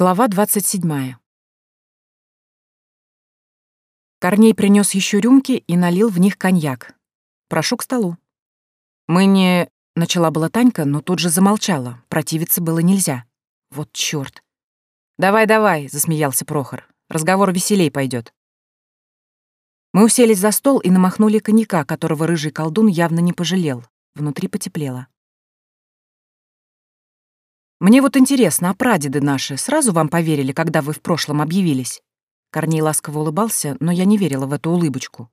Глава 27. Корней принес еще рюмки и налил в них коньяк. «Прошу к столу». «Мы не...» — начала была Танька, но тут же замолчала. Противиться было нельзя. Вот чёрт. «Давай, давай», — засмеялся Прохор. «Разговор веселей пойдет. Мы уселись за стол и намахнули коньяка, которого рыжий колдун явно не пожалел. Внутри потеплело. Мне вот интересно, а прадеды наши сразу вам поверили, когда вы в прошлом объявились?» Корней ласково улыбался, но я не верила в эту улыбочку.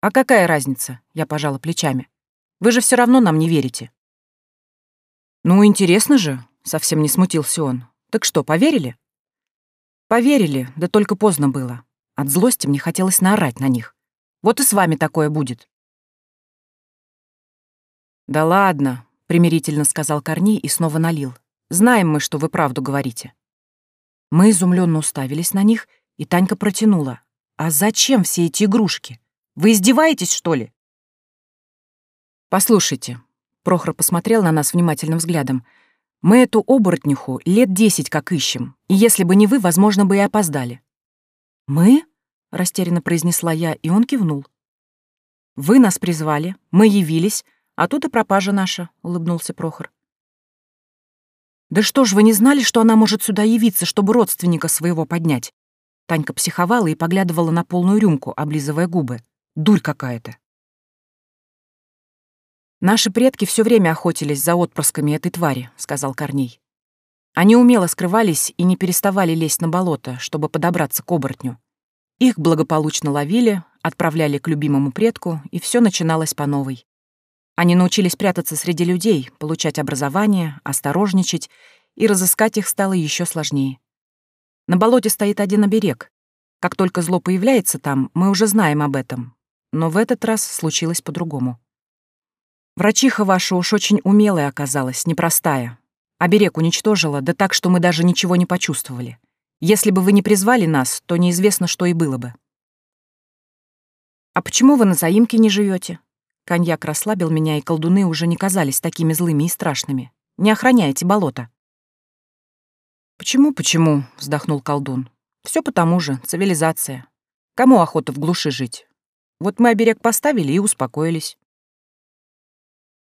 «А какая разница?» — я пожала плечами. «Вы же все равно нам не верите». «Ну, интересно же», — совсем не смутился он. «Так что, поверили?» «Поверили, да только поздно было. От злости мне хотелось наорать на них. Вот и с вами такое будет». «Да ладно», — примирительно сказал Корней и снова налил. Знаем мы, что вы правду говорите». Мы изумленно уставились на них, и Танька протянула. «А зачем все эти игрушки? Вы издеваетесь, что ли?» «Послушайте», — Прохор посмотрел на нас внимательным взглядом, «мы эту оборотнюху лет десять как ищем, и если бы не вы, возможно, бы и опоздали». «Мы?» — растерянно произнесла я, и он кивнул. «Вы нас призвали, мы явились, а тут и пропажа наша», — улыбнулся Прохор. «Да что ж, вы не знали, что она может сюда явиться, чтобы родственника своего поднять?» Танька психовала и поглядывала на полную рюмку, облизывая губы. Дурь какая-то. «Наши предки все время охотились за отпрысками этой твари», — сказал Корней. Они умело скрывались и не переставали лезть на болото, чтобы подобраться к оборотню. Их благополучно ловили, отправляли к любимому предку, и все начиналось по новой. Они научились прятаться среди людей, получать образование, осторожничать, и разыскать их стало еще сложнее. На болоте стоит один оберег. Как только зло появляется там, мы уже знаем об этом. Но в этот раз случилось по-другому. Врачиха ваша уж очень умелая оказалась, непростая. Оберег уничтожила, да так, что мы даже ничего не почувствовали. Если бы вы не призвали нас, то неизвестно, что и было бы. «А почему вы на заимке не живете? Коньяк расслабил меня, и колдуны уже не казались такими злыми и страшными. Не охраняете болото. «Почему, почему?» — вздохнул колдун. Все потому же, цивилизация. Кому охота в глуши жить? Вот мы оберег поставили и успокоились».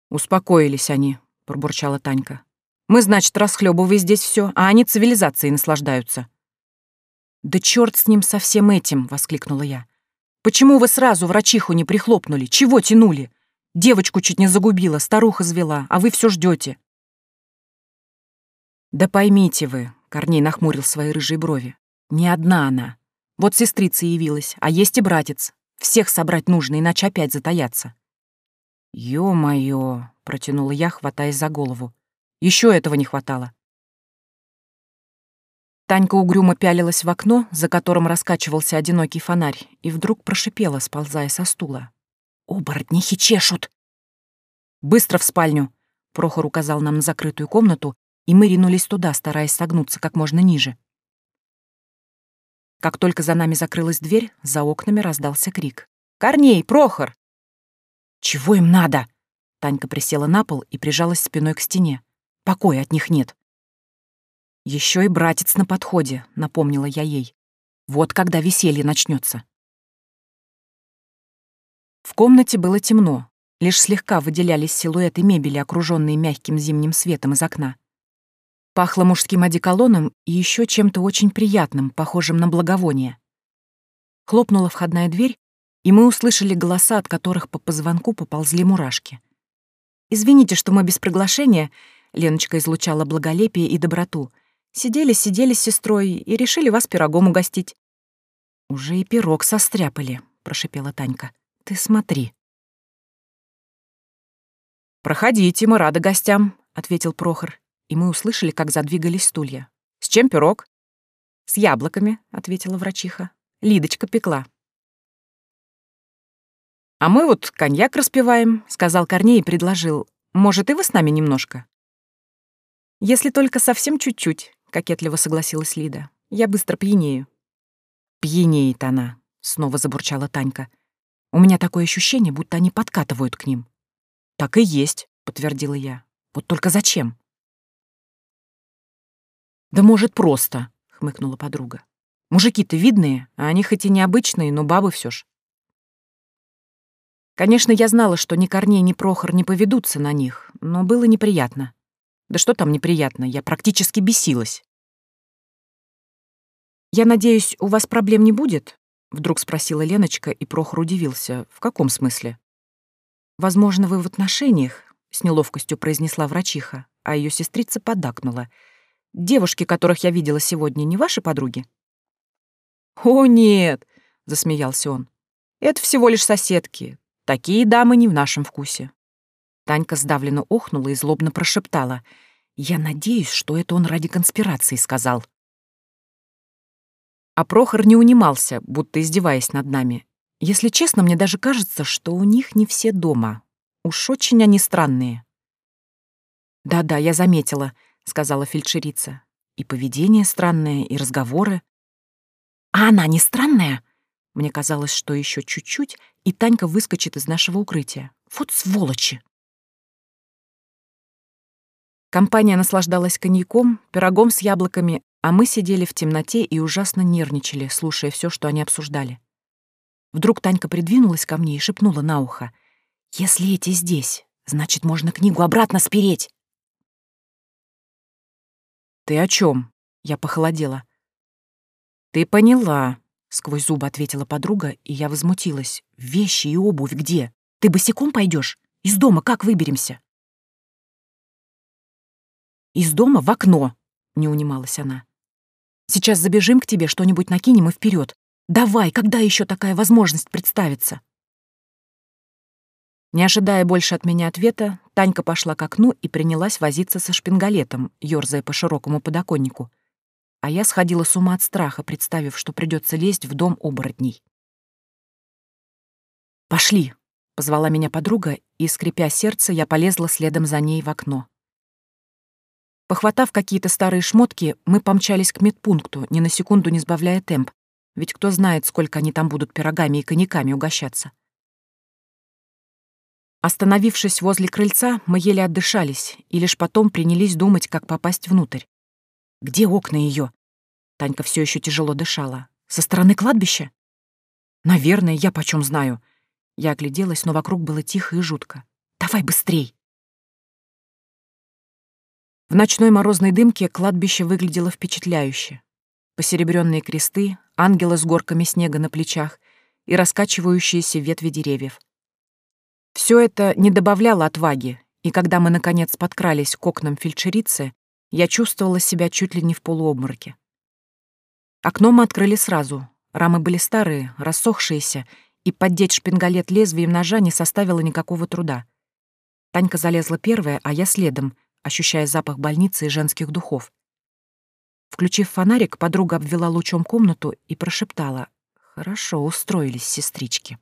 «Успокоились они», — пробурчала Танька. «Мы, значит, расхлебывая здесь все, а они цивилизацией наслаждаются». «Да черт с ним со всем этим!» — воскликнула я. Почему вы сразу врачиху не прихлопнули? Чего тянули? Девочку чуть не загубила, старуха звела, а вы все ждете. Да поймите вы, Корней нахмурил свои рыжие брови. Не одна она. Вот сестрица явилась, а есть и братец. Всех собрать нужно, иначе опять затаяться. «Ё-моё!» — протянула я, хватаясь за голову. Еще этого не хватало. Танька угрюмо пялилась в окно, за которым раскачивался одинокий фонарь, и вдруг прошипела, сползая со стула. «Оборотнихи чешут!» «Быстро в спальню!» — Прохор указал нам на закрытую комнату, и мы ринулись туда, стараясь согнуться как можно ниже. Как только за нами закрылась дверь, за окнами раздался крик. «Корней! Прохор!» «Чего им надо?» Танька присела на пол и прижалась спиной к стене. «Покоя от них нет. Еще и братец на подходе, напомнила я ей. Вот когда веселье начнется. В комнате было темно, лишь слегка выделялись силуэты мебели, окруженные мягким зимним светом из окна. Пахло мужским одеколоном и еще чем-то очень приятным, похожим на благовоние. Хлопнула входная дверь, и мы услышали голоса, от которых по позвонку поползли мурашки. «Извините, что мы без приглашения», — Леночка излучала благолепие и доброту — Сидели-сидели с сестрой и решили вас пирогом угостить». «Уже и пирог состряпали», — прошипела Танька. «Ты смотри». «Проходите, мы рады гостям», — ответил Прохор, и мы услышали, как задвигались стулья. «С чем пирог?» «С яблоками», — ответила врачиха. «Лидочка пекла». «А мы вот коньяк распиваем», — сказал Корней и предложил. «Может, и вы с нами немножко?» «Если только совсем чуть-чуть», кокетливо согласилась Лида. Я быстро пьянею. Пьянеет она, снова забурчала Танька. У меня такое ощущение, будто они подкатывают к ним. Так и есть, подтвердила я. Вот только зачем? «Да может, просто», — хмыкнула подруга. «Мужики-то видные, а они хоть и необычные, но бабы все ж». Конечно, я знала, что ни Корней, ни Прохор не поведутся на них, но было неприятно. Да что там неприятно, я практически бесилась. «Я надеюсь, у вас проблем не будет?» — вдруг спросила Леночка, и Прохор удивился. «В каком смысле?» «Возможно, вы в отношениях», — с неловкостью произнесла врачиха, а ее сестрица подакнула. «Девушки, которых я видела сегодня, не ваши подруги?» «О, нет!» — засмеялся он. «Это всего лишь соседки. Такие дамы не в нашем вкусе». Танька сдавленно охнула и злобно прошептала. «Я надеюсь, что это он ради конспирации сказал». А Прохор не унимался, будто издеваясь над нами. Если честно, мне даже кажется, что у них не все дома. Уж очень они странные. «Да-да, я заметила», — сказала фельдшерица. «И поведение странное, и разговоры». «А она не странная?» Мне казалось, что еще чуть-чуть, и Танька выскочит из нашего укрытия. Вот сволочи! Компания наслаждалась коньяком, пирогом с яблоками, а мы сидели в темноте и ужасно нервничали, слушая все, что они обсуждали. Вдруг Танька придвинулась ко мне и шепнула на ухо. «Если эти здесь, значит, можно книгу обратно спереть!» «Ты о чем? Я похолодела. «Ты поняла», — сквозь зубы ответила подруга, и я возмутилась. «Вещи и обувь где? Ты босиком пойдешь? Из дома как выберемся?» «Из дома в окно», — не унималась она. Сейчас забежим к тебе, что-нибудь накинем и вперед. Давай, когда еще такая возможность представится?» Не ожидая больше от меня ответа, Танька пошла к окну и принялась возиться со шпингалетом, ёрзая по широкому подоконнику. А я сходила с ума от страха, представив, что придется лезть в дом оборотней. «Пошли!» — позвала меня подруга, и, скрипя сердце, я полезла следом за ней в окно. Похватав какие-то старые шмотки, мы помчались к медпункту, ни на секунду не сбавляя темп, ведь кто знает, сколько они там будут пирогами и коньяками угощаться. Остановившись возле крыльца, мы еле отдышались и лишь потом принялись думать, как попасть внутрь. Где окна ее? Танька все еще тяжело дышала. Со стороны кладбища? Наверное, я почем знаю. Я огляделась, но вокруг было тихо и жутко. Давай быстрей. В ночной морозной дымке кладбище выглядело впечатляюще. Посеребренные кресты, ангелы с горками снега на плечах и раскачивающиеся ветви деревьев. Все это не добавляло отваги, и когда мы, наконец, подкрались к окнам фельдшерицы, я чувствовала себя чуть ли не в полуобмороке. Окно мы открыли сразу. Рамы были старые, рассохшиеся, и поддеть шпингалет лезвием ножа не составило никакого труда. Танька залезла первая, а я следом, ощущая запах больницы и женских духов. Включив фонарик, подруга обвела лучом комнату и прошептала. «Хорошо устроились сестрички».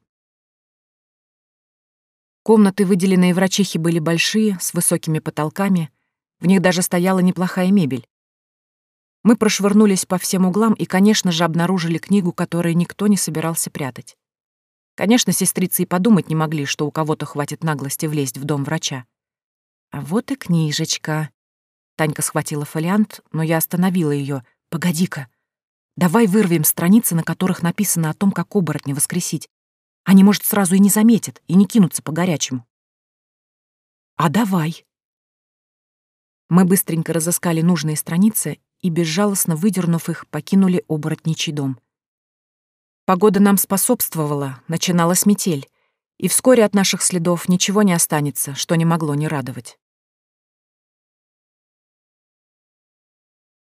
Комнаты, выделенные врачихи, были большие, с высокими потолками. В них даже стояла неплохая мебель. Мы прошвырнулись по всем углам и, конечно же, обнаружили книгу, которую никто не собирался прятать. Конечно, сестрицы и подумать не могли, что у кого-то хватит наглости влезть в дом врача. А вот и книжечка. Танька схватила фолиант, но я остановила ее. Погоди-ка. Давай вырвем страницы, на которых написано о том, как оборотня воскресить. Они, может, сразу и не заметят, и не кинутся по-горячему. А давай. Мы быстренько разыскали нужные страницы и, безжалостно выдернув их, покинули оборотничий дом. Погода нам способствовала, начиналась метель, и вскоре от наших следов ничего не останется, что не могло не радовать.